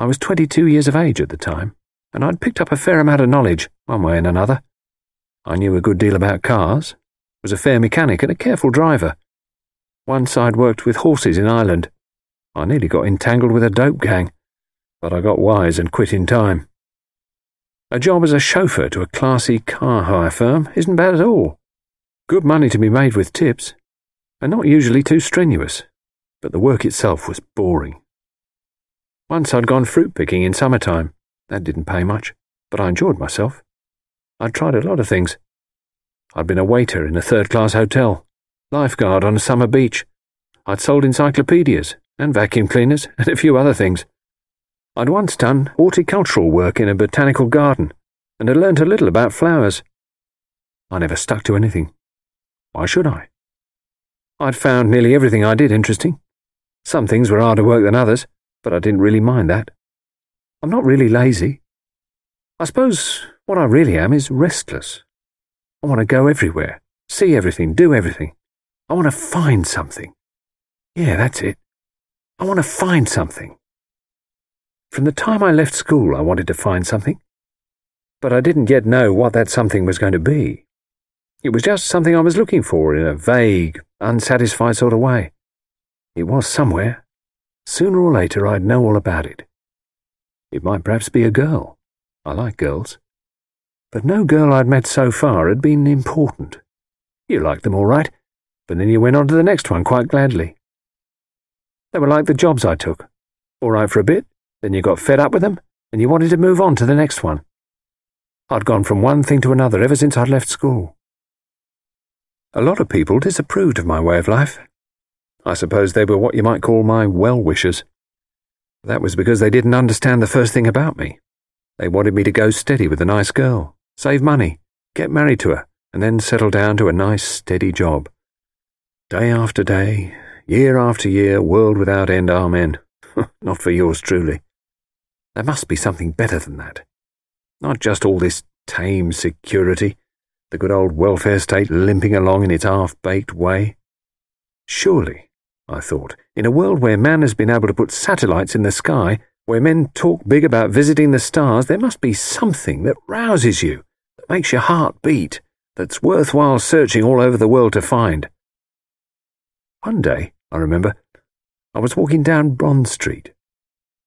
I was 22 years of age at the time, and I'd picked up a fair amount of knowledge, one way and another. I knew a good deal about cars, was a fair mechanic and a careful driver. Once I'd worked with horses in Ireland. I nearly got entangled with a dope gang, but I got wise and quit in time. A job as a chauffeur to a classy car hire firm isn't bad at all. Good money to be made with tips, and not usually too strenuous, but the work itself was boring. Once I'd gone fruit picking in summertime. That didn't pay much, but I enjoyed myself. I'd tried a lot of things. I'd been a waiter in a third class hotel, lifeguard on a summer beach. I'd sold encyclopedias and vacuum cleaners and a few other things. I'd once done horticultural work in a botanical garden and had learnt a little about flowers. I never stuck to anything. Why should I? I'd found nearly everything I did interesting. Some things were harder work than others, but I didn't really mind that. I'm not really lazy. I suppose what I really am is restless. I want to go everywhere, see everything, do everything. I want to find something. Yeah, that's it. I want to find something. From the time I left school, I wanted to find something. But I didn't yet know what that something was going to be. It was just something I was looking for in a vague, unsatisfied sort of way. It was somewhere. Sooner or later, I'd know all about it. It might perhaps be a girl. I like girls. But no girl I'd met so far had been important. You liked them all right, but then you went on to the next one quite gladly. They were like the jobs I took. All right for a bit, then you got fed up with them, and you wanted to move on to the next one. I'd gone from one thing to another ever since I'd left school. A lot of people disapproved of my way of life. I suppose they were what you might call my well-wishers. That was because they didn't understand the first thing about me. They wanted me to go steady with a nice girl, save money, get married to her, and then settle down to a nice, steady job. Day after day, year after year, world without end, amen. Not for yours truly. There must be something better than that. Not just all this tame security, the good old welfare state limping along in its half-baked way. Surely, I thought, in a world where man has been able to put satellites in the sky, where men talk big about visiting the stars, there must be something that rouses you, that makes your heart beat, that's worthwhile searching all over the world to find. One day, I remember, I was walking down Bond Street.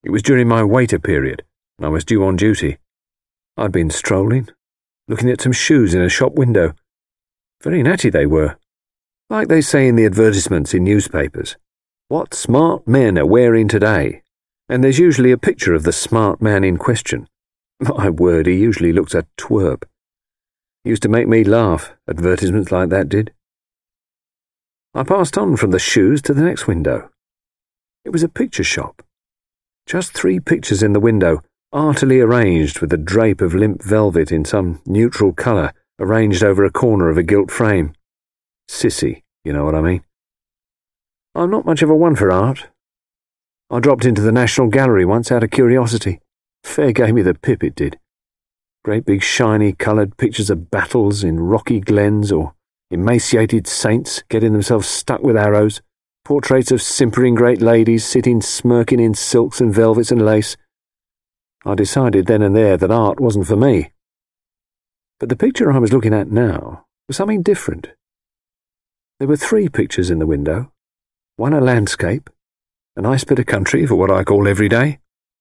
It was during my waiter period, and I was due on duty. I'd been strolling, looking at some shoes in a shop window. Very natty they were. Like they say in the advertisements in newspapers. What smart men are wearing today? And there's usually a picture of the smart man in question. My word, he usually looks a twerp. Used to make me laugh, advertisements like that did. I passed on from the shoes to the next window. It was a picture shop. Just three pictures in the window, artily arranged with a drape of limp velvet in some neutral colour arranged over a corner of a gilt frame. Sissy, you know what I mean. I'm not much of a one for art. I dropped into the National Gallery once out of curiosity. Fair gave me the pip, it did. Great big shiny coloured pictures of battles in rocky glens or emaciated saints getting themselves stuck with arrows portraits of simpering great ladies sitting smirking in silks and velvets and lace. I decided then and there that art wasn't for me. But the picture I was looking at now was something different. There were three pictures in the window. One a landscape, a nice bit of country for what I call every day,